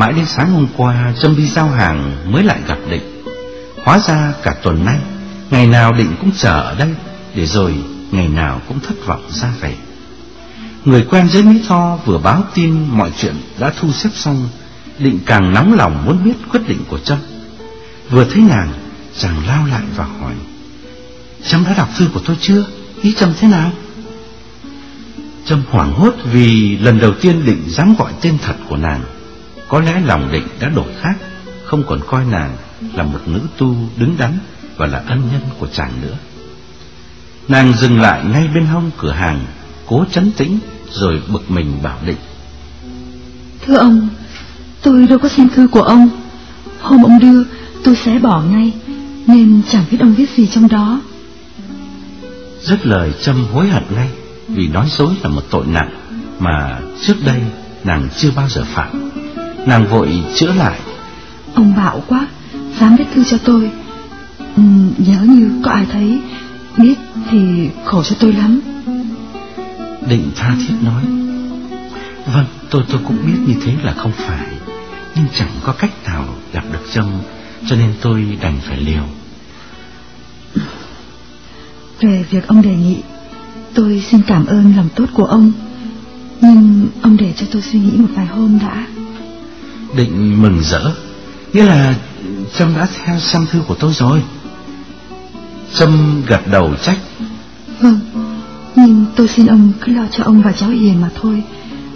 Mãi đến sáng hôm qua, Trâm đi giao hàng mới lại gặp Định Hóa ra cả tuần nay, Ngày nào Định cũng chờ ở đây, Để rồi ngày nào cũng thất vọng ra về Người quen dưới Mỹ Tho vừa báo tin mọi chuyện đã thu xếp xong, Định càng nóng lòng muốn biết quyết định của Trâm Vừa thấy nàng, Chàng lao lại và hỏi, Trâm đã đọc thư của tôi chưa? Ý Trâm thế nào? Trâm hoảng hốt vì lần đầu tiên Định dám gọi tên thật của nàng có lẽ lòng Định đã đổi khác Không còn coi nàng là một nữ tu đứng đắn Và là ân nhân của chàng nữa. Nàng dừng lại ngay bên hông cửa hàng Cố chấn tĩnh Rồi bực mình bảo Định. Thưa ông Tôi đâu có xem thư của ông. Hôm ông đưa tôi sẽ bỏ ngay Nên chẳng biết ông viết gì trong đó. Dứt lời Trâm hối hận ngay Vì nói dối là một tội nặng Mà trước đây nàng chưa bao giờ phạm Nàng vội chữa lại. Ông bạo quá Dám viết thư cho tôi. Ừ, Nhớ như có ai thấy Biết thì khổ cho tôi lắm. Định tha thiết nói. Vâng tôi tôi cũng biết như thế là không phải. Nhưng chẳng có cách nào gặp được Trâm Cho nên tôi đành phải liều. Về việc ông đề nghị Tôi xin cảm ơn lòng tốt của ông. Nhưng ông để cho tôi suy nghĩ một vài hôm đã Định mừng rỡ. Nghĩa là Trâm đã theo xem thư của tôi rồi. Trâm gật đầu trách. Vâng Nhưng tôi xin ông cứ lo cho ông và cháu Hiền mà thôi.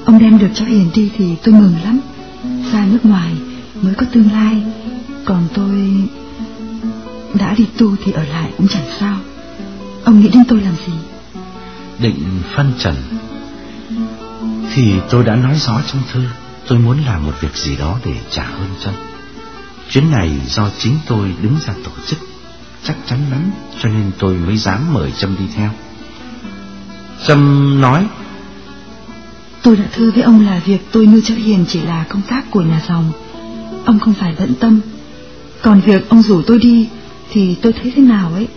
Ông đem được cháu Hiền đi thì tôi mừng lắm. Ra nước ngoài mới có tương lai. Còn tôi đã đi tu thì ở lại cũng chẳng sao. Ông nghĩ đến tôi làm gì? Định phân trần. Thì tôi đã nói rõ trong thư Tôi muốn làm một việc gì đó để trả ơn Trâm Chuyến này do chính tôi đứng ra tổ chức. Chắc chắn lắm, Cho nên tôi mới dám mời Trâm đi theo. Trâm nói, Tôi đã thưa với ông là việc tôi nuôi cháu Hiền chỉ là công tác của nhà dòng. Ông không phải bận tâm. Còn việc ông rủ tôi đi Thì tôi thấy thế nào ấy?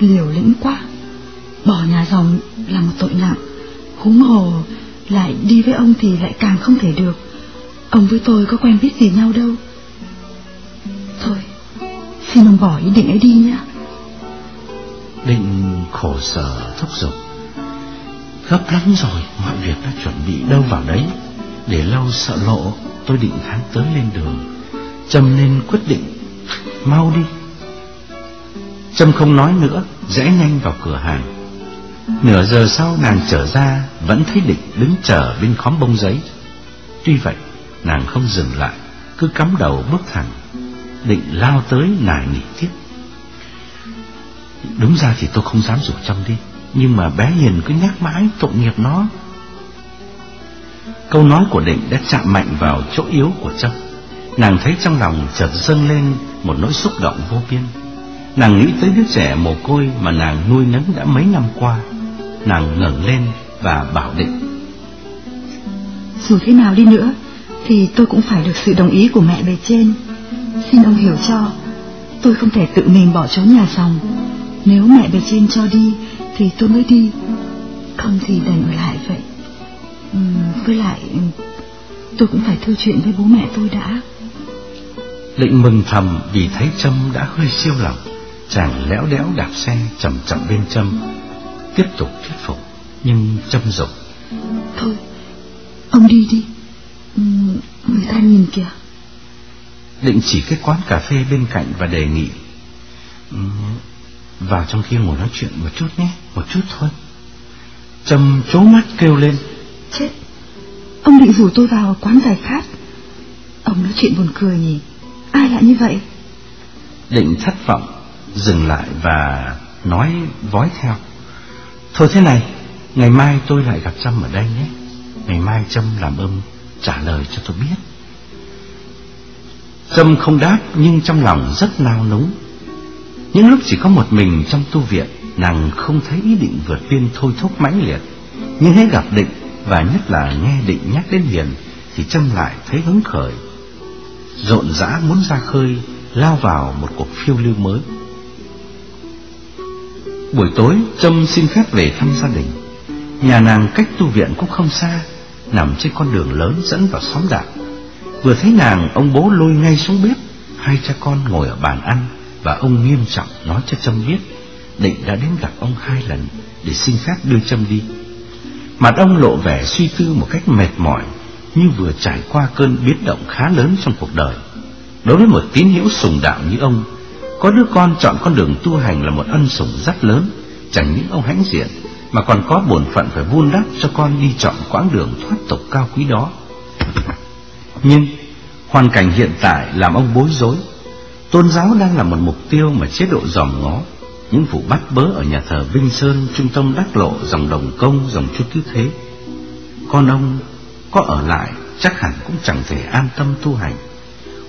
Liều lĩnh quá. Bỏ nhà dòng là một tội nặng. Húng hồ lại đi với ông thì lại càng không thể được. Ông với tôi có quen biết gì nhau đâu. Thôi, Xin ông bỏ ý định ấy đi nhé. Định khổ sở, thúc giục. Gấp lắm rồi, Mọi việc đã chuẩn bị đâu vào đấy. Để lâu sợ lộ, Tôi định tháng tới lên đường. Trâm nên quyết định, Mau đi. Trâm không nói nữa, Rẽ nhanh vào cửa hàng. Nửa giờ sau nàng trở ra, Vẫn thấy định đứng chờ bên khóm bông giấy. Tuy vậy, nàng không dừng lại, Cứ cắm đầu bước thẳng. Định lao tới nài nỉ tiếp. Đúng ra thì tôi không dám rủ trong đi, Nhưng mà bé Hiền cứ nhắc mãi tội nghiệp nó. Câu nói của Định đã chạm mạnh vào chỗ yếu của Trâm Nàng thấy trong lòng chợt dâng lên một nỗi xúc động vô biên. Nàng nghĩ tới đứa trẻ mồ côi mà nàng nuôi nấng đã mấy năm qua. Nàng ngẩng lên và bảo Định. Dù thế nào đi nữa Thì tôi cũng phải được sự đồng ý của mẹ bề trên. Xin ông hiểu cho Tôi không thể tự mình bỏ trốn nhà dòng. Nếu mẹ bề trên cho đi Thì tôi mới đi. Không thì đành ở lại vậy. Uhm, Với lại Tôi cũng phải thư chuyện với bố mẹ tôi đã. Định mừng thầm vì thấy Trâm đã hơi siêu lòng Chàng léo đéo đạp xe chậm chậm bên Trâm Tiếp tục thuyết phục Nhưng Trâm dục Thôi Ông đi đi. Uhm, Người ta nhìn kìa. Định chỉ cái quán cà phê bên cạnh và đề nghị. Uhm, Vào trong kia ngồi nói chuyện một chút nhé Một chút thôi. Trâm chố mắt kêu lên. Chết. Ông định rủ tôi vào quán giải khát. Ông nói chuyện buồn cười nhỉ. Ai lại như vậy? Định thất vọng Dừng lại và nói vói theo. Thôi thế này, Ngày mai tôi lại gặp Trâm ở đây nhé. Ngày mai Trâm làm ơn trả lời cho tôi biết. Trâm không đáp, nhưng trong lòng rất nao núng. Những lúc chỉ có một mình trong tu viện, Nàng không thấy ý định vượt biên thôi thúc mãnh liệt. Nhưng hãy gặp định, Và nhất là nghe định nhắc đến Hiền, Thì Trâm lại thấy hứng khởi. Rộn rã muốn ra khơi, Lao vào một cuộc phiêu lưu mới. Buổi tối Trâm xin phép về thăm gia đình Nhà nàng cách tu viện cũng không xa Nằm trên con đường lớn dẫn vào xóm đạo Vừa thấy nàng, ông bố lôi ngay xuống bếp, hai cha con ngồi ở bàn ăn và ông nghiêm trọng nói cho Trâm biết Định đã đến gặp ông hai lần để xin phép đưa Trâm đi. Mặt ông lộ vẻ suy tư một cách mệt mỏi như vừa trải qua cơn biến động khá lớn trong cuộc đời. Đối với một tín hữu sùng đạo như ông, có đứa con chọn con đường tu hành là một ân sủng rất lớn, chẳng những ông hãnh diện mà còn có bổn phận phải vun đắp cho con đi chọn quãng đường thoát tục cao quý đó. Nhưng hoàn cảnh hiện tại làm ông bối rối. Tôn giáo đang là một mục tiêu mà chế độ dòm ngó. Những vụ bắt bớ ở nhà thờ Vinh Sơn, trung tâm đắc lộ, dòng đồng công, dòng chút tứ thế. Con ông có ở lại chắc hẳn cũng chẳng thể an tâm tu hành.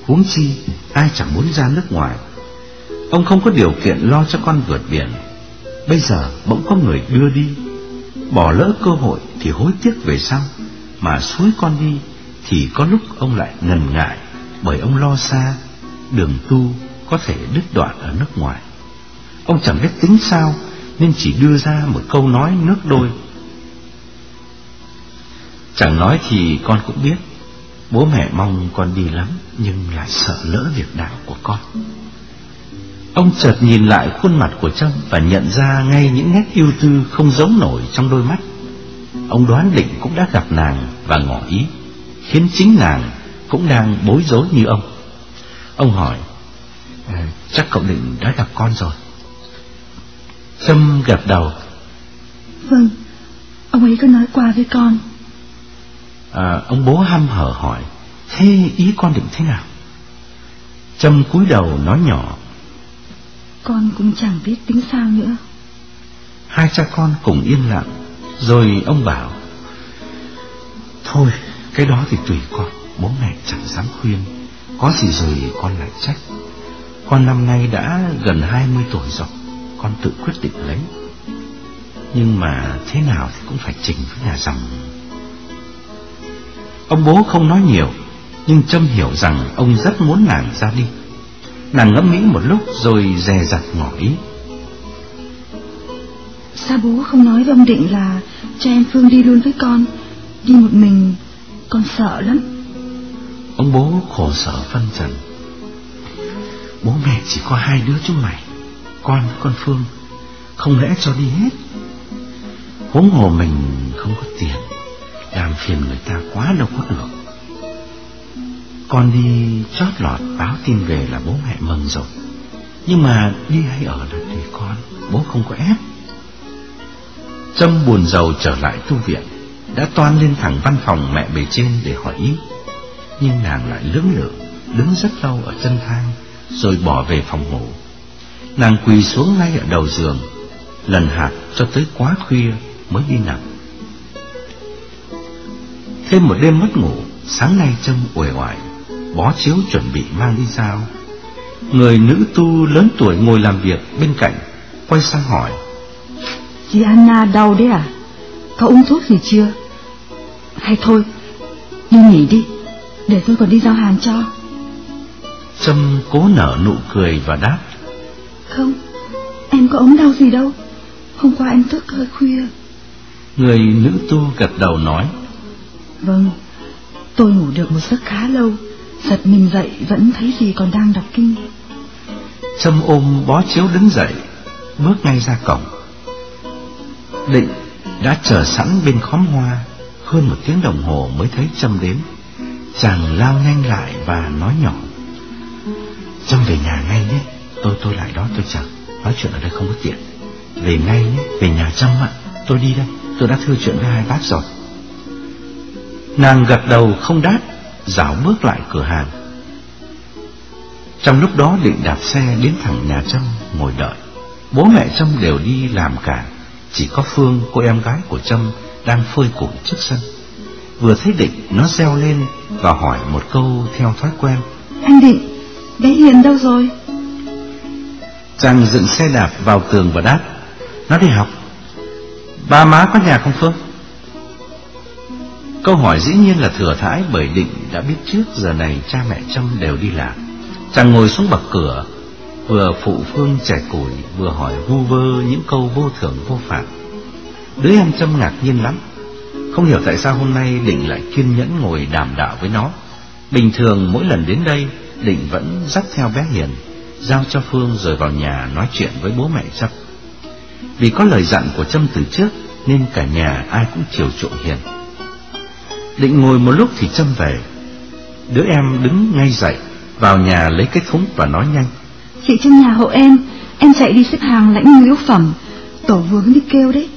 Huống chi ai chẳng muốn ra nước ngoài. Ông không có điều kiện lo cho con vượt biển. Bây giờ bỗng có người đưa đi, bỏ lỡ cơ hội thì hối tiếc về sau, mà suối con đi thì có lúc ông lại ngần ngại bởi ông lo xa đường tu có thể đứt đoạn ở nước ngoài. Ông chẳng biết tính sao nên chỉ đưa ra một câu nói nước đôi. Chẳng nói thì con cũng biết Bố mẹ mong con đi lắm Nhưng lại sợ lỡ việc đạo của con Ông chợt nhìn lại khuôn mặt của Trâm Và nhận ra ngay những nét yêu tư Không giống nổi trong đôi mắt. Ông đoán định cũng đã gặp nàng Và ngỏ ý Khiến chính nàng cũng đang bối rối như ông. Ông hỏi à, Chắc cậu định đã gặp con rồi? Trâm gật đầu. Vâng Ông ấy có nói qua với con. À, Ông bố hăm hở hỏi Thế ý con định thế nào? Trâm cúi đầu nói nhỏ con cũng chẳng biết tính sao nữa. Hai cha con cùng yên lặng, Rồi ông bảo, Thôi, cái đó thì tùy con, Bố mẹ chẳng dám khuyên. Có gì rồi con lại trách. Con năm nay đã gần 20 tuổi rồi, Con tự quyết định lấy. Nhưng mà thế nào thì cũng phải trình với nhà dòng. Ông bố không nói nhiều, Nhưng Trâm hiểu rằng ông rất muốn nàng ra đi. Nàng ngẫm nghĩ một lúc rồi dè dặt ngỏ ý. Sao bố không nói với ông Định là Cho em Phương đi luôn với con? Đi một mình Con sợ lắm. Ông bố khổ sở phân trần. Bố mẹ chỉ có hai đứa chúng mày Con với con Phương. Không lẽ cho đi hết? Huống hồ mình không có tiền làm phiền người ta quá đâu có được con đi chót lọt báo tin về là bố mẹ mừng rồi. Nhưng mà đi hay ở là tùy con, Bố không có ép. Trâm buồn giàu trở lại tu viện, Đã toan lên thẳng văn phòng mẹ bề trên để hỏi ý. Nhưng nàng lại lưỡng lự, Đứng rất lâu ở chân thang, Rồi bỏ về phòng ngủ. Nàng quỳ xuống ngay ở đầu giường, Lần hạt cho tới quá khuya mới đi nằm. Thêm một đêm mất ngủ, Sáng nay Trâm uể oải Bó chiếu chuẩn bị mang đi giao. Người nữ tu lớn tuổi ngồi làm việc bên cạnh Quay sang hỏi. Chị Anna đau đấy à? Có uống thuốc gì chưa? Hay thôi Đi nghỉ đi Để tôi còn đi giao hàng cho. Trâm cố nở nụ cười và đáp. Không Em có ốm đau gì đâu. Hôm qua em thức hơi khuya. Người nữ tu gật đầu nói. Vâng, tôi ngủ được một giấc khá lâu, giật mình dậy vẫn thấy gì còn đang đọc kinh. Trâm ôm bó chiếu đứng dậy, bước ngay ra cổng. Định đã chờ sẵn bên khóm hoa, hơn một tiếng đồng hồ mới thấy Trâm đến. Chàng lao nhanh lại và nói nhỏ. Trâm về nhà ngay nhé, tôi tôi lại đó tôi chờ, nói chuyện ở đây không có tiện. Về ngay nhé, về nhà Trâm ạ, tôi đi đây, tôi đã thưa chuyện với hai bác rồi. Nàng gật đầu không đáp Dạo bước lại cửa hàng. Trong lúc đó định đạp xe đến thẳng nhà Trâm ngồi đợi. Bố mẹ Trâm đều đi làm cả Chỉ có Phương, cô em gái của Trâm Đang phơi củi trước sân. Vừa thấy Định nó reo lên Và hỏi một câu theo thói quen. Anh Định, bé Hiền đâu rồi? Chàng dựng xe đạp vào tường và đáp. Nó đi học. Ba má có nhà không Phương? Câu hỏi dĩ nhiên là thừa thãi bởi định đã biết trước giờ này cha mẹ Trâm đều đi làm. Chàng ngồi xuống bậc cửa, vừa phụ phương trẻ củi, vừa hỏi vu vơ những câu vô thưởng vô phạm. Đứa em Trâm ngạc nhiên lắm, không hiểu tại sao hôm nay định lại kiên nhẫn ngồi đàm đạo với nó. Bình thường mỗi lần đến đây, Định vẫn dắt theo bé Hiền, giao cho Phương rồi vào nhà nói chuyện với bố mẹ Trâm. Vì có lời dặn của Trâm từ trước, nên cả nhà ai cũng chiều chuộng Hiền. Định ngồi một lúc thì Trâm về. Đứa em đứng ngay dậy, vào nhà lấy cái thúng và nói nhanh. Chị trong nhà hộ em, em chạy đi xếp hàng lãnh nhu yếu phẩm, tổ vướng đi kêu đấy.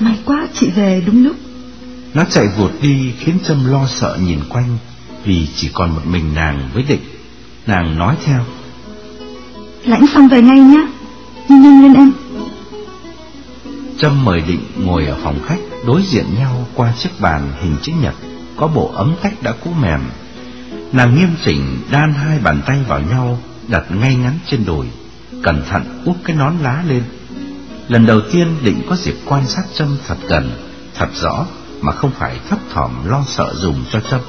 May quá chị về đúng lúc. Nó chạy vụt đi khiến Trâm lo sợ nhìn quanh vì chỉ còn một mình nàng với Định. Nàng nói theo. Lãnh xong về ngay nhá, nhanh nhanh lên em. Trâm mời Định ngồi ở phòng khách đối diện nhau qua chiếc bàn hình chữ nhật có bộ ấm tách đã cũ mềm. Nàng nghiêm chỉnh đan hai bàn tay vào nhau đặt ngay ngắn trên đùi, cẩn thận úp cái nón lá lên. Lần đầu tiên Định có dịp quan sát Trâm thật gần, thật rõ mà không phải thấp thỏm lo sợ dùng cho Trâm.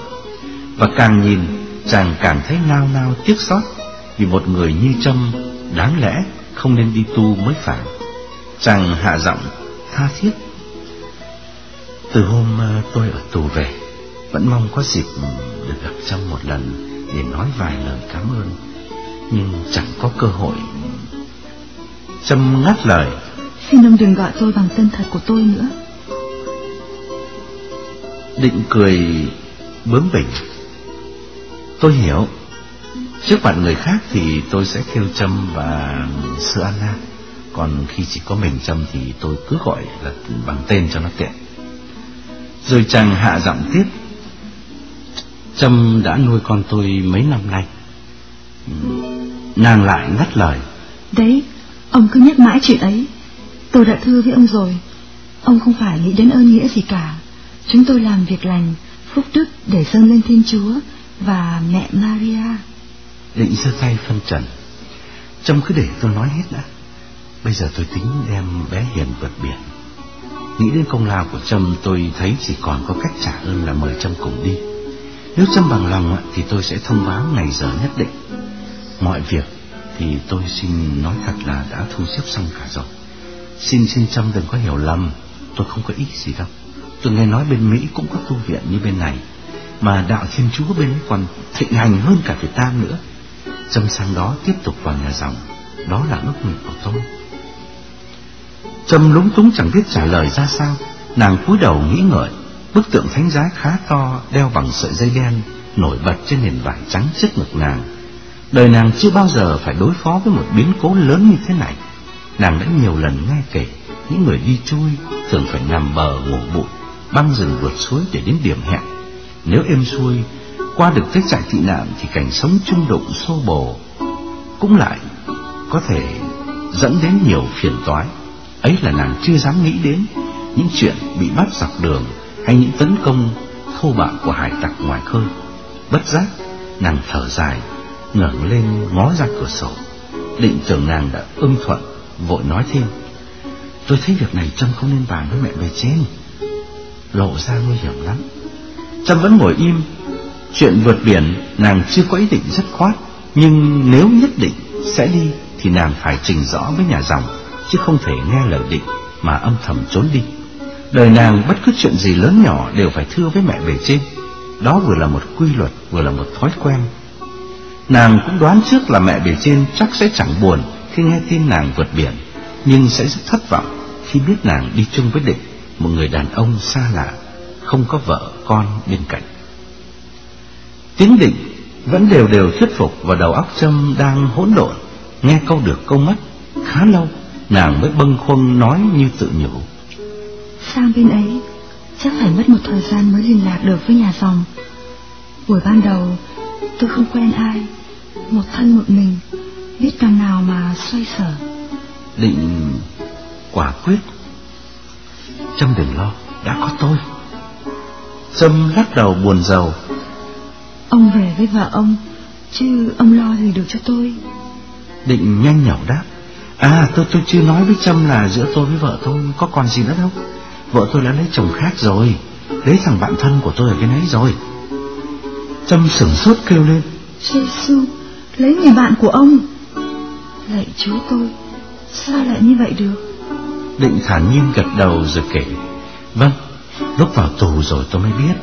Và càng nhìn, chàng càng thấy nao nao tiếc xót vì một người như Trâm đáng lẽ không nên đi tu mới phải. Chàng hạ giọng tha thiết. Từ hôm ờ, tôi ở tù về, vẫn mong có dịp được gặp Trâm một lần để nói vài lời cảm ơn, nhưng chẳng có cơ hội. Trâm ngắt lời. Xin ông đừng gọi tôi bằng tên thật của tôi nữa. Định cười bướng bỉnh. Tôi hiểu. Trước mặt người khác thì tôi sẽ kêu Trâm và Sư Anna. Còn khi chỉ có mình Trâm thì tôi cứ gọi là bằng tên cho nó tiện. Rồi chàng hạ giọng tiếp. Trâm đã nuôi con tôi mấy năm nay. Nàng lại ngắt lời. Đấy, ông cứ nhắc mãi chuyện ấy. Tôi đã thưa với ông rồi. Ông không phải nghĩ đến ơn nghĩa gì cả. Chúng tôi làm việc lành Phúc đức để dâng lên Thiên Chúa Và mẹ Maria. Định giơ tay phân trần. Trâm cứ để tôi nói hết đã Bây giờ tôi tính đem bé Hiền vượt biển. Nghĩ đến công lao của Trâm, tôi thấy chỉ còn có cách trả ơn là mời Trâm cùng đi. Nếu Trâm bằng lòng thì tôi sẽ thông báo ngày giờ nhất định. Mọi việc thì tôi xin nói thật là đã thu xếp xong cả rồi. Xin xin Trâm đừng có hiểu lầm, Tôi không có ý gì đâu. Tôi nghe nói bên Mỹ cũng có tu viện như bên này, Mà đạo Thiên Chúa bên ấy còn thịnh hành hơn cả Việt Nam nữa. Trâm sang đó tiếp tục vào nhà dòng, Đó là ước nguyện của tôi. Trâm lúng túng chẳng biết trả lời ra sao. Nàng cúi đầu nghĩ ngợi. Bức tượng thánh giá khá to, Đeo bằng sợi dây đen, Nổi bật trên nền vải trắng trước ngực nàng. Đời nàng chưa bao giờ phải đối phó với một biến cố lớn như thế này. Nàng đã nhiều lần nghe kể, Những người đi chui Thường phải nằm bờ ngủ bụi, Băng rừng vượt suối để đến điểm hẹn. Nếu êm xuôi, Qua được tới trại tị nạn Thì cảnh sống chung đụng xô bồ Cũng lại Có thể dẫn đến nhiều phiền toái. Ấy là nàng chưa dám nghĩ đến những chuyện bị bắt dọc đường hay những tấn công thô bạo của hải tặc ngoài khơi. Bất giác, nàng thở dài, ngẩng lên ngó ra cửa sổ. Định tưởng nàng đã ưng thuận, vội nói thêm. Tôi thấy việc này Trâm không nên bàn với mẹ bề trên. Lộ ra nguy hiểm lắm. Trâm vẫn ngồi im. Chuyện vượt biển nàng chưa có ý định rất khoát. Nhưng nếu nhất định sẽ đi thì nàng phải trình rõ với nhà dòng chứ không thể nghe lời định mà âm thầm trốn đi. Đời nàng bất cứ chuyện gì lớn nhỏ đều phải thưa với mẹ bề trên. Đó vừa là một quy luật, vừa là một thói quen. Nàng cũng đoán trước là mẹ bề trên chắc sẽ chẳng buồn khi nghe tin nàng vượt biển, nhưng sẽ rất thất vọng khi biết nàng đi chung với định, một người đàn ông xa lạ, không có vợ con bên cạnh. Tiếng định vẫn đều đều thuyết phục và đầu óc Trâm đang hỗn độn, nghe câu được câu mất khá lâu nàng mới bâng khuâng nói như tự nhủ. Sang bên ấy, chắc phải mất một thời gian mới liên lạc được với nhà dòng. Buổi ban đầu, tôi không quen ai, một thân một mình, biết đằng nào mà xoay sở. Định quả quyết. Trâm đừng lo, đã có tôi. Trâm lắc đầu buồn rầu. Ông về với vợ ông, chứ ông lo gì được cho tôi. Định nhanh nhảu đáp. À tôi tôi chưa nói với Trâm là giữa tôi với vợ tôi có còn gì nữa đâu. Vợ tôi đã lấy chồng khác rồi. Lấy thằng bạn thân của tôi ở cái ấy rồi. Trâm sửng sốt kêu lên. Giê lấy người bạn của ông. Lạy chúa tôi Sao lại như vậy được? Định thản nhiên gật đầu rồi kể. Vâng Lúc vào tù rồi tôi mới biết.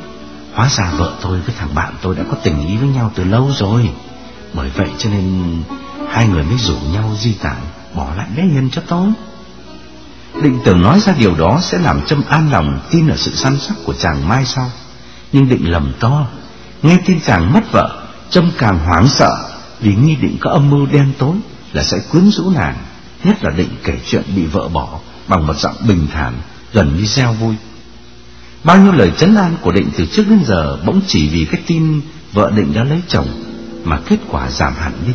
Hóa ra vợ tôi với thằng bạn tôi đã có tình ý với nhau từ lâu rồi. Bởi vậy cho nên hai người mới rủ nhau di tản Bỏ lại bé Hiền cho tôi. Định tưởng nói ra điều đó sẽ làm Trâm an lòng tin ở sự săn sắc của chàng mai sau. Nhưng định lầm to. Nghe tin chàng mất vợ, Trâm càng hoảng sợ Vì nghi định có âm mưu đen tối Là sẽ quyến rũ nàng, Nhất là định kể chuyện bị vợ bỏ Bằng một giọng bình thản, Gần như gieo vui. Bao nhiêu lời chấn an của định từ trước đến giờ Bỗng chỉ vì cái tin vợ định đã lấy chồng Mà kết quả giảm hẳn đi.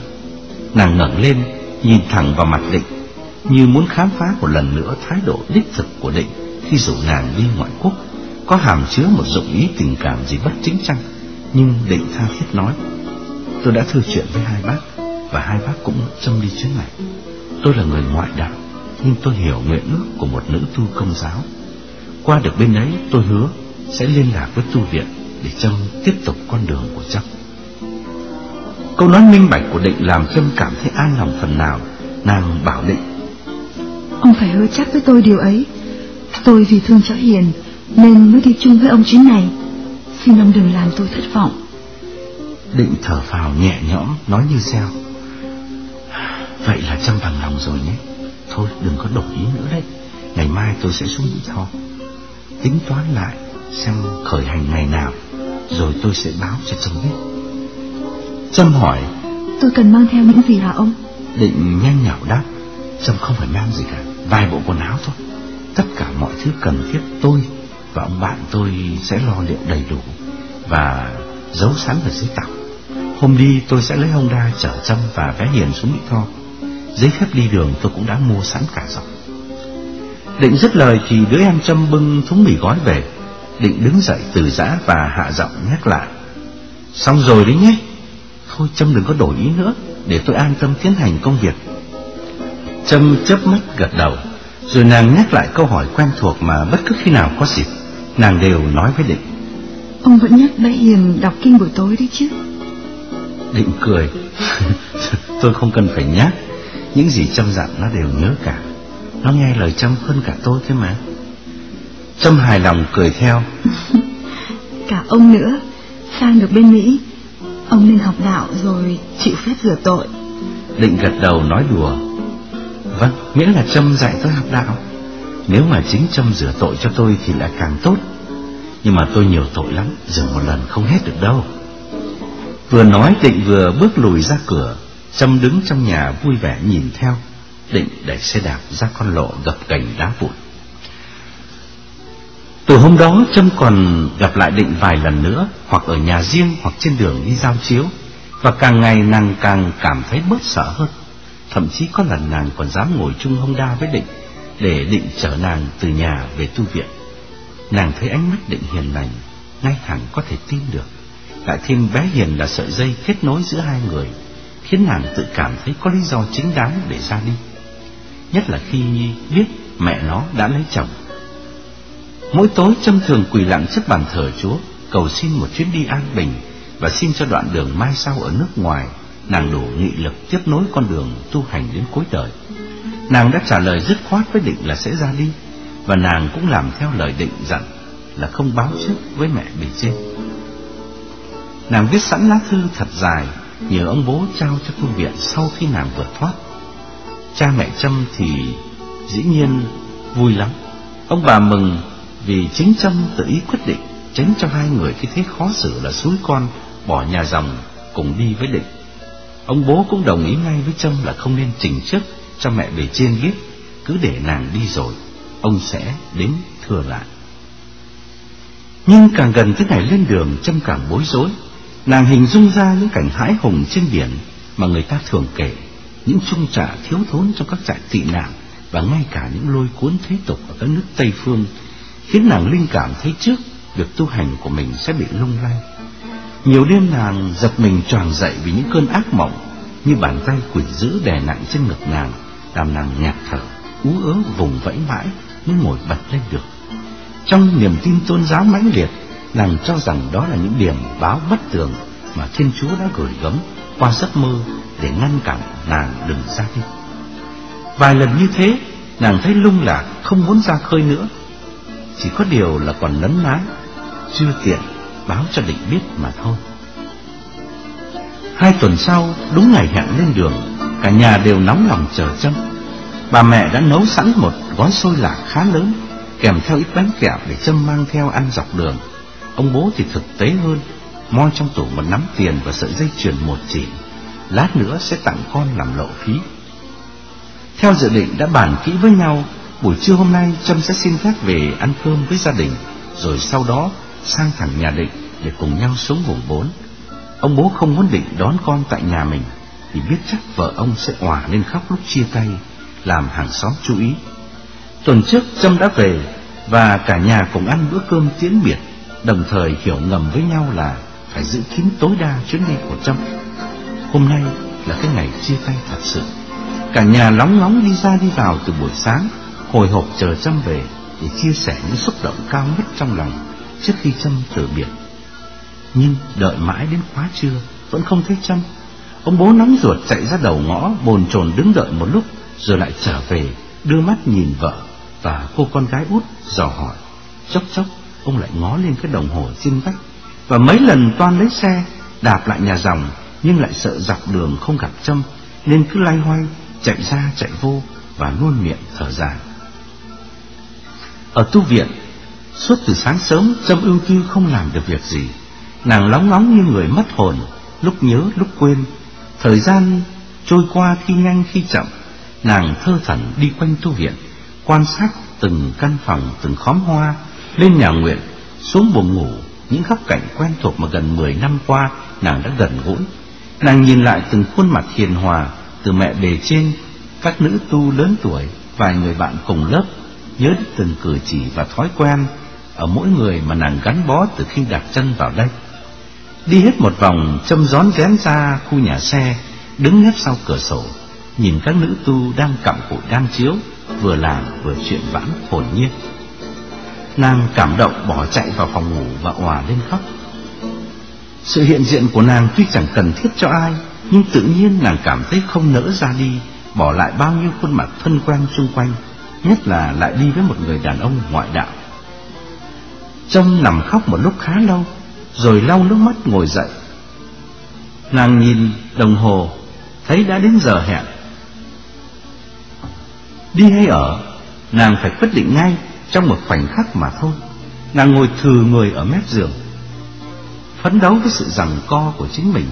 Nàng ngẩng lên Nhìn thẳng vào mặt định, Như muốn khám phá một lần nữa Thái độ đích thực của định Khi rủ nàng đi ngoại quốc, Có hàm chứa một dụng ý tình cảm gì bất chính chăng? Nhưng định tha thiết nói, Tôi đã thư chuyện với hai bác, Và hai bác cũng châm đi chuyến này Tôi là người ngoại đạo, Nhưng tôi hiểu nguyện ước của một nữ tu công giáo. Qua được bên ấy, tôi hứa Sẽ liên lạc với tu viện Để trông tiếp tục con đường của Trâm Câu nói minh bạch của Định làm Trâm cảm thấy an lòng phần nào. Nàng bảo Định. Ông phải hứa chắc với tôi điều ấy. Tôi vì thương cháu Hiền Nên mới đi chung với ông chuyến này. Xin ông đừng làm tôi thất vọng. Định thở phào nhẹ nhõm Nói như reo Vậy là Trâm bằng lòng rồi nhé. Thôi đừng có đổi ý nữa đấy. Ngày mai tôi sẽ xuống Mỹ Tho Tính toán lại Xem khởi hành ngày nào Rồi tôi sẽ báo cho Trâm biết Trâm hỏi Tôi cần mang theo những gì hả ông? Định nhanh nhảu đáp Trâm không phải mang gì cả Vài bộ quần áo thôi. Tất cả mọi thứ cần thiết tôi Và ông bạn tôi sẽ lo liệu đầy đủ Và giấu sẵn ở dưới tàu. Hôm đi tôi sẽ lấy Honda chở Trâm và vé hiền xuống Mỹ Tho. Giấy phép đi đường tôi cũng đã mua sẵn cả rồi. Định dứt lời thì đứa em Trâm bưng thúng mì gói về. Định đứng dậy từ giã và hạ giọng nhắc lại Xong rồi đấy nhé Thôi Trâm đừng có đổi ý nữa Để tôi an tâm tiến hành công việc. Trâm chớp mắt gật đầu Rồi nàng nhắc lại câu hỏi quen thuộc Mà bất cứ khi nào có dịp Nàng đều nói với Định. Ông vẫn nhắc bé Hiền đọc kinh buổi tối đấy chứ? Định cười. Tôi không cần phải nhắc Những gì Trâm dặn nó đều nhớ cả. Nó nghe lời Trâm hơn cả tôi thế mà. Trâm hài lòng cười theo. Cả ông nữa Sang được bên Mỹ Ông nên học đạo rồi chịu phép rửa tội. Định gật đầu nói đùa. Vâng, miễn là Trâm dạy tôi học đạo. Nếu mà chính Trâm rửa tội cho tôi thì lại càng tốt. Nhưng mà tôi nhiều tội lắm Rửa một lần không hết được đâu. Vừa nói Định vừa bước lùi ra cửa Trâm đứng trong nhà vui vẻ nhìn theo. Định đẩy xe đạp ra con lộ gập cảnh đá vụn. Từ hôm đó Trâm còn gặp lại Định vài lần nữa, Hoặc ở nhà riêng hoặc trên đường đi giao chiếu. Và càng ngày nàng càng cảm thấy bớt sợ hơn. Thậm chí có lần nàng còn dám ngồi chung Honda với Định, Để Định chở nàng từ nhà về tu viện. Nàng thấy ánh mắt Định hiền lành, Ngay thẳng có thể tin được. Lại thêm bé Hiền là sợi dây kết nối giữa hai người, Khiến nàng tự cảm thấy có lý do chính đáng để ra đi. Nhất là khi biết mẹ nó đã lấy chồng. Mỗi tối Trâm thường quỳ lặng trước bàn thờ Chúa, Cầu xin một chuyến đi an bình Và xin cho đoạn đường mai sau ở nước ngoài, Nàng đủ nghị lực tiếp nối con đường tu hành đến cuối đời. Nàng đã trả lời dứt khoát với định là sẽ ra đi, Và nàng cũng làm theo lời định dặn Là không báo trước với mẹ bề trên. Nàng viết sẵn lá thư thật dài Nhờ ông bố trao cho tu viện sau khi nàng vượt thoát. Cha mẹ Trâm thì dĩ nhiên vui lắm. Ông bà mừng vì chính Trâm tự ý quyết định, Tránh cho hai người khi thế khó xử là suối con, Bỏ nhà dòng, cùng đi với định Ông bố cũng đồng ý ngay với Trâm là không nên trình trước cho mẹ về trên biết, Cứ để nàng đi rồi, Ông sẽ đến thừa lại. Nhưng càng gần tới ngày lên đường, Trâm càng bối rối. Nàng hình dung ra những cảnh hãi hùng trên biển Mà người ta thường kể, Những trung trả thiếu thốn trong các trại tị nạn Và ngay cả những lôi cuốn thế tục Ở các nước Tây Phương Khiến nàng linh cảm thấy trước Việc tu hành của mình sẽ bị lung lay. Nhiều đêm nàng giật mình tròn dậy Vì những cơn ác mộng Như bàn tay quỷ dữ đè nặng trên ngực nàng, Làm nàng nhạt thở, Ú ớ vùng vẫy mãi Mới ngồi bật lên được. Trong niềm tin tôn giáo mãnh liệt, Nàng cho rằng đó là những điểm báo bất tường Mà Thiên Chúa đã gửi gắm Qua giấc mơ Để ngăn cản nàng đừng ra đi. Vài lần như thế, Nàng thấy lung lạc, không muốn ra khơi nữa. Chỉ có điều là còn lấn ná Chưa tiện báo cho định biết mà thôi. Hai tuần sau, đúng ngày hẹn lên đường, cả nhà đều nóng lòng chờ châm. Bà mẹ đã nấu sẵn một gói xôi lạc khá lớn, kèm theo ít bánh kẹo để Trâm mang theo ăn dọc đường. Ông bố thì thực tế hơn, moi trong tủ một nắm tiền và sợi dây chuyền một chỉ. Lát nữa sẽ tặng con làm lộ phí. Theo dự định đã bàn kỹ với nhau, buổi trưa hôm nay Trâm sẽ xin phép về ăn cơm với gia đình, rồi sau đó sang thẳng nhà định để cùng nhau xuống vùng bốn. Ông bố không muốn định đón con tại nhà mình, thì biết chắc vợ ông sẽ òa lên khóc lúc chia tay, làm hàng xóm chú ý. Tuần trước Trâm đã về và cả nhà cùng ăn bữa cơm tiễn biệt, đồng thời hiểu ngầm với nhau là phải giữ kín tối đa chuyến đi của Trâm. Hôm nay là cái ngày chia tay thật sự. Cả nhà lóng ngóng đi ra đi vào từ buổi sáng, hồi hộp chờ Trâm về để chia sẻ những xúc động cao nhất trong lòng trước khi Trâm từ biệt. Nhưng đợi mãi đến khóa trưa, vẫn không thấy Trâm. Ông bố nóng ruột chạy ra đầu ngõ, bồn chồn đứng đợi một lúc, rồi lại trở về, đưa mắt nhìn vợ và cô con gái út, dò hỏi. Chốc chốc, ông lại ngó lên cái đồng hồ trên vách và mấy lần toan lấy xe, đạp lại nhà dòng, nhưng lại sợ dọc đường không gặp Trâm nên cứ lay hoay, chạy ra chạy vô và luôn miệng thở dài. Ở tu viện, suốt từ sáng sớm Trâm ưu tư không làm được việc gì. Nàng lóng ngóng như người mất hồn, lúc nhớ lúc quên. Thời gian trôi qua khi nhanh khi chậm, nàng thơ thẩn đi quanh tu viện, quan sát từng căn phòng, từng khóm hoa, lên nhà nguyện, xuống buồng ngủ, những góc cảnh quen thuộc mà gần 10 năm qua nàng đã gần gũi. Nàng nhìn lại từng khuôn mặt hiền hòa, từ mẹ bề trên, các nữ tu lớn tuổi, vài người bạn cùng lớp, nhớ đến từng cử chỉ và thói quen ở mỗi người mà nàng gắn bó từ khi đặt chân vào đây. Đi hết một vòng, châm gión rén ra khu nhà xe, đứng nép sau cửa sổ, nhìn các nữ tu đang cặm cụi đan chiếu, vừa làm vừa chuyện vãn hồn nhiên. Nàng cảm động bỏ chạy vào phòng ngủ và òa lên khóc. Sự hiện diện của nàng tuy chẳng cần thiết cho ai, nhưng tự nhiên nàng cảm thấy không nỡ ra đi, bỏ lại bao nhiêu khuôn mặt thân quen xung quanh, nhất là lại đi với một người đàn ông ngoại đạo. Trông nằm khóc một lúc khá lâu, rồi lau nước mắt ngồi dậy. Nàng nhìn đồng hồ, thấy đã đến giờ hẹn. Đi hay ở, nàng phải quyết định ngay trong một khoảnh khắc mà thôi. Nàng ngồi thừ người ở mép giường, phấn đấu với sự rằng co của chính mình.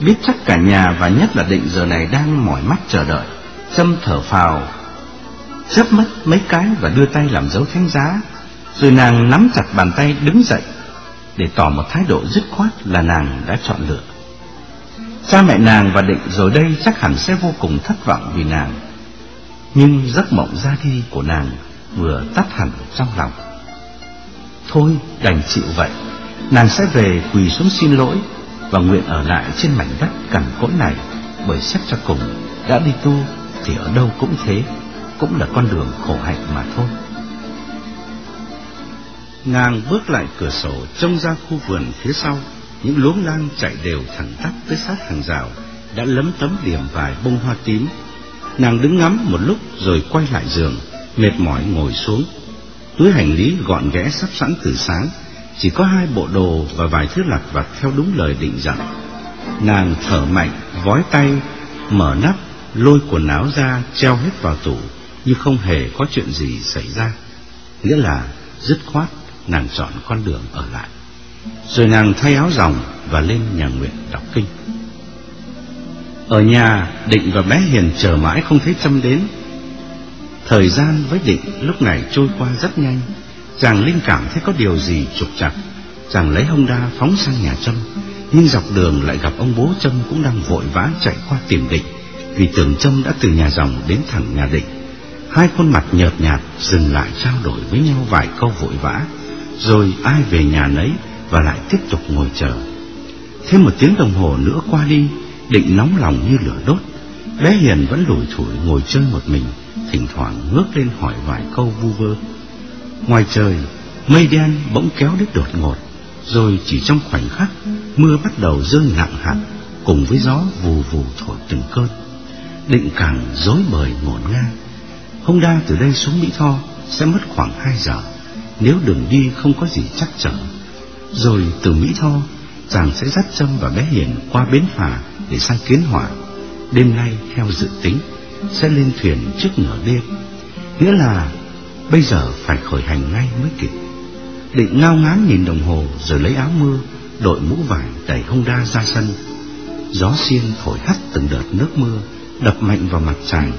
Biết chắc cả nhà và nhất là định giờ này đang mỏi mắt chờ đợi, châm thở phào, chấp mất mấy cái và đưa tay làm dấu thánh giá, rồi nàng nắm chặt bàn tay đứng dậy để tỏ một thái độ dứt khoát là nàng đã chọn lựa. Cha mẹ nàng và định rồi đây chắc hẳn sẽ vô cùng thất vọng vì nàng, nhưng giấc mộng ra đi của nàng vừa tắt hẳn trong lòng. Thôi đành chịu vậy, nàng sẽ về quỳ xuống xin lỗi và nguyện ở lại trên mảnh đất cằn cỗi này bởi xét cho cùng đã đi tu thì ở đâu cũng thế, cũng là con đường khổ hạnh mà thôi. Nàng bước lại cửa sổ trông ra khu vườn phía sau, những luống lan chạy đều thẳng tắp tới sát hàng rào, đã lấm tấm điểm vài bông hoa tím. Nàng đứng ngắm một lúc rồi quay lại giường, mệt mỏi ngồi xuống. Túi hành lý gọn ghẽ sắp sẵn từ sáng, chỉ có hai bộ đồ và vài thứ lặt vặt theo đúng lời định dặn. Nàng thở mạnh, vói tay, mở nắp, lôi quần áo ra, treo hết vào tủ, như không hề có chuyện gì xảy ra. Nghĩa là dứt khoát nàng chọn con đường ở lại. Rồi nàng thay áo ròng và lên nhà nguyện đọc kinh. Ở nhà, Định và bé Hiền chờ mãi không thấy Trâm đến. Thời gian với Định lúc này trôi qua rất nhanh. Chàng linh cảm thấy có điều gì trục trặc. Chàng lấy hông đa phóng sang nhà Trâm. Nhưng dọc đường lại gặp ông bố Trâm cũng đang vội vã chạy qua tìm Định. Vì tưởng trông đã từ nhà dòng đến thẳng nhà Định. Hai khuôn mặt nhợt nhạt dừng lại trao đổi với nhau vài câu vội vã rồi ai về nhà nấy và lại tiếp tục ngồi chờ. Thêm một tiếng đồng hồ nữa qua đi, định nóng lòng như lửa đốt. Bé Hiền vẫn lủi thủi ngồi chơi một mình, thỉnh thoảng ngước lên hỏi vài câu vu vơ. Ngoài trời, mây đen bỗng kéo đến đột ngột, rồi chỉ trong khoảnh khắc, mưa bắt đầu rơi nặng hạt, cùng với gió vù vù thổi từng cơn. Định càng dối bời ngổn ngang. Hông từ đây xuống Mỹ Tho sẽ mất khoảng hai giờ nếu đường đi không có gì chắc chở, Rồi từ Mỹ Tho Chàng sẽ dắt Trâm và bé Hiền qua bến phà Để sang kiến hỏa Đêm nay theo dự tính Sẽ lên thuyền trước nửa đêm. Nghĩa là bây giờ phải khởi hành ngay mới kịp. Định ngao ngán nhìn đồng hồ Rồi lấy áo mưa Đội mũ vải đẩy Honda ra sân. Gió xiên thổi hắt từng đợt nước mưa Đập mạnh vào mặt chàng,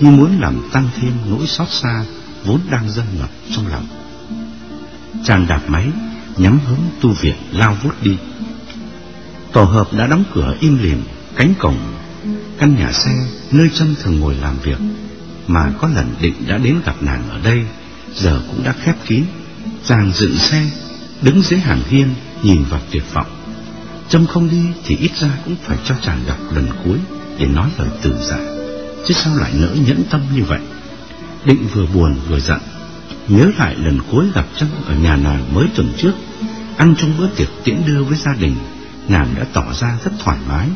Như muốn làm tăng thêm nỗi xót xa Vốn đang dâng ngập trong lòng. Chàng đạp máy, Nhắm hướng tu viện lao vút đi. Tổ hợp đã đóng cửa im lìm, Cánh cổng, Căn nhà xe nơi Trâm thường ngồi làm việc, Mà có lần định đã đến gặp nàng ở đây, Giờ cũng đã khép kín. Chàng dựng xe, Đứng dưới hàng hiên, Nhìn vào tuyệt vọng. Trâm không đi thì ít ra cũng phải cho chàng gặp lần cuối. Để nói lời từ giả. Chứ sao lại nỡ nhẫn tâm như vậy? Định vừa buồn vừa giận, Nhớ lại lần cuối gặp Trâm ở nhà nàng mới tuần trước. Ăn trong bữa tiệc tiễn đưa với gia đình, Nàng đã tỏ ra rất thoải mái,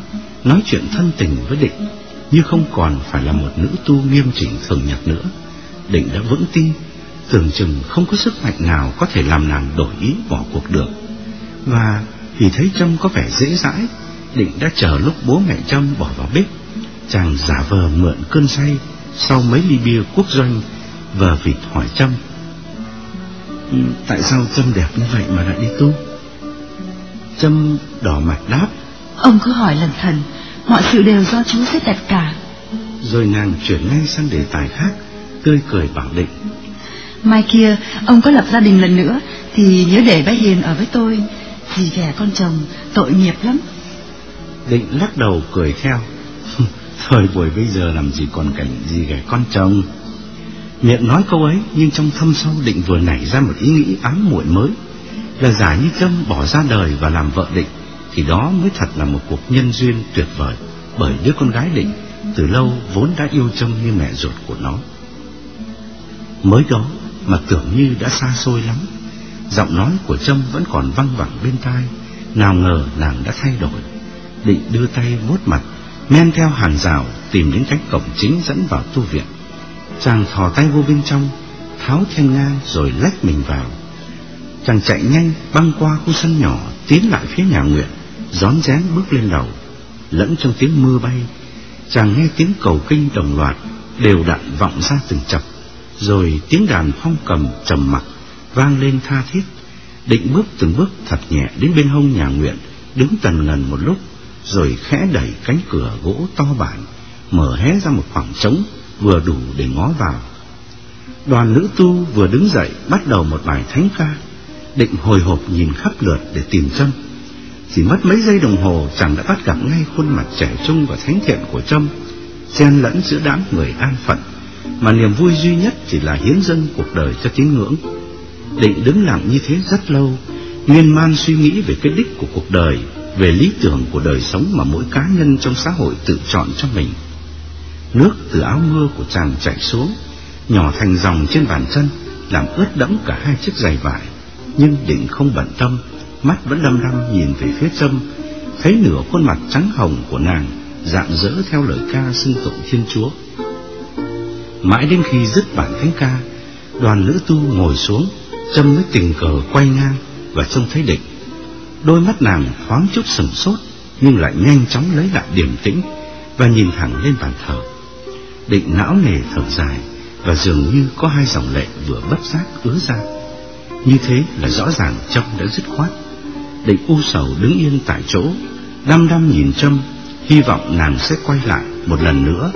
Nói chuyện thân tình với Định Như không còn phải là một nữ tu nghiêm chỉnh thường nhật nữa. Định đã vững tin, Tưởng chừng không có sức mạnh nào Có thể làm nàng đổi ý bỏ cuộc được. Và vì thấy Trâm có vẻ dễ dãi Định đã chờ lúc bố mẹ Trâm bỏ vào bếp Chàng giả vờ mượn cơn say Sau mấy ly bia quốc doanh Vờ vịt hỏi Trâm. Ừ, Tại sao Trâm đẹp như vậy mà lại đi tu? Trâm đỏ mặt đáp Ông cứ hỏi lần thần Mọi sự đều do chú xếp đặt cả. Rồi nàng chuyển ngay sang đề tài khác Tươi cười bảo định. Mai kia ông có lập gia đình lần nữa Thì nhớ để bé Hiền ở với tôi. Vì ghẻ con chồng tội nghiệp lắm Định lắc đầu cười theo. Thời buổi bây giờ làm gì còn cảnh gì ghẻ con chồng. Miệng nói câu ấy, Nhưng trong thâm sâu định vừa nảy ra một ý nghĩ ám muội mới. Là giả như Trâm bỏ ra đời và làm vợ định, Thì đó mới thật là một cuộc nhân duyên tuyệt vời, Bởi đứa con gái định Từ lâu vốn đã yêu Trâm như mẹ ruột của nó. Mới đó mà tưởng như đã xa xôi lắm, Giọng nói của Trâm vẫn còn văng vẳng bên tai, Nào ngờ nàng đã thay đổi. Định đưa tay vuốt mặt, Men theo hàng rào Tìm đến cánh cổng chính dẫn vào tu viện. Chàng thò tay vô bên trong, Tháo then ngang rồi lách mình vào. Chàng chạy nhanh băng qua khu sân nhỏ, Tiến lại phía nhà Nguyện, rón rén bước lên đầu Lẫn trong tiếng mưa bay, Chàng nghe tiếng cầu kinh đồng loạt, Đều đặn vọng ra từng chập. Rồi tiếng đàn phong cầm trầm mặc Vang lên tha thiết, Định bước từng bước thật nhẹ đến bên hông nhà Nguyện, Đứng tần ngần một lúc. Rồi khẽ đẩy cánh cửa gỗ to bản, Mở hé ra một khoảng trống Vừa đủ để ngó vào. Đoàn nữ tu vừa đứng dậy Bắt đầu một bài thánh ca, Định hồi hộp nhìn khắp lượt để tìm Trâm. Chỉ mất mấy giây đồng hồ Chàng đã bắt gặp ngay khuôn mặt trẻ trung và thánh thiện của Trâm, Xen lẫn giữa đám người an phận, Mà niềm vui duy nhất chỉ là hiến dâng cuộc đời cho tín ngưỡng. Định đứng lặng như thế rất lâu Nguyên man suy nghĩ về cái đích của cuộc đời về lý tưởng của đời sống mà mỗi cá nhân trong xã hội tự chọn cho mình. Nước từ áo mưa của chàng chảy xuống, Nhỏ thành dòng trên bàn chân, Làm ướt đẫm cả hai chiếc giày vải. Nhưng định không bận tâm, Mắt vẫn đăm đăm nhìn về phía Trâm, Thấy nửa khuôn mặt trắng hồng của nàng Dạng dỡ theo lời ca xưng tụng Thiên Chúa. Mãi đến khi dứt bản thánh ca, Đoàn nữ tu ngồi xuống, Trâm mới tình cờ quay ngang Và trông thấy định Đôi mắt nàng thoáng chút sừng sốt, Nhưng lại nhanh chóng lấy lại điềm tĩnh Và nhìn thẳng lên bàn thờ. Định não nề thở dài Và dường như có hai dòng lệ vừa bất giác ứa ra. Như thế là rõ ràng Trâm đã dứt khoát. Định u sầu đứng yên tại chỗ, Đăm đăm nhìn Trâm, Hy vọng nàng sẽ quay lại một lần nữa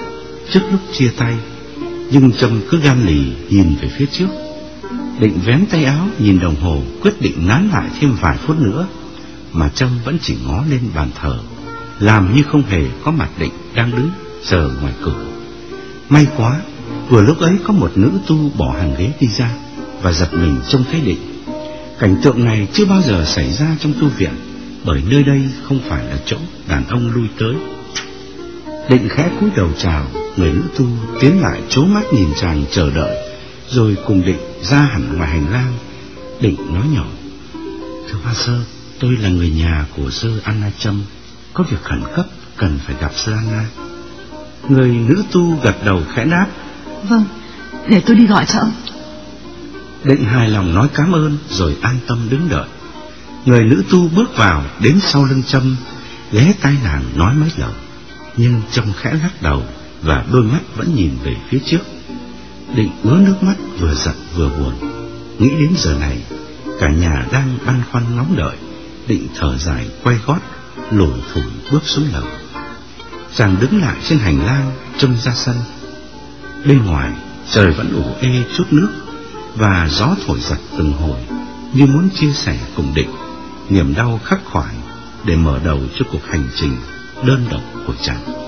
Trước lúc chia tay. Nhưng Trâm cứ gan lì nhìn về phía trước. Định vén tay áo nhìn đồng hồ, Quyết định nán lại thêm vài phút nữa. Mà Trâm vẫn chỉ ngó lên bàn thờ, Làm như không hề có mặt định đang đứng chờ ngoài cửa. May quá, Vừa lúc ấy có một nữ tu bỏ hàng ghế đi ra Và giật mình trông thấy định. Cảnh tượng này chưa bao giờ xảy ra trong tu viện, Bởi nơi đây không phải là chỗ đàn ông lui tới. Định khẽ cúi đầu chào, Người nữ tu tiến lại chố mắt nhìn chàng chờ đợi, Rồi cùng định ra hẳn ngoài hành lang. Định nói nhỏ, Thưa Hoa Sơ Tôi là người nhà của Sơ Anna Trâm Có việc khẩn cấp cần phải gặp Sơ Anna Người nữ tu gật đầu khẽ đáp. Vâng, để tôi đi gọi cho ông. Định hài lòng nói cảm ơn Rồi an tâm đứng đợi. Người nữ tu bước vào đến sau lưng Trâm, ghé tai nàng nói mấy lời, nhưng Trâm khẽ lắc đầu và đôi mắt vẫn nhìn về phía trước. Định ứa nước mắt vừa giận vừa buồn, nghĩ đến giờ này, cả nhà đang băn khoăn ngóng đợi, định thở dài quay gót, lủi thủi bước xuống lầu. Chàng đứng lại trên hành lang trông ra sân. Bên ngoài trời vẫn ủ ê chút nước và gió thổi giật từng hồi như muốn chia sẻ cùng định niềm đau khắc khoải để mở đầu cho cuộc hành trình đơn độc của chàng.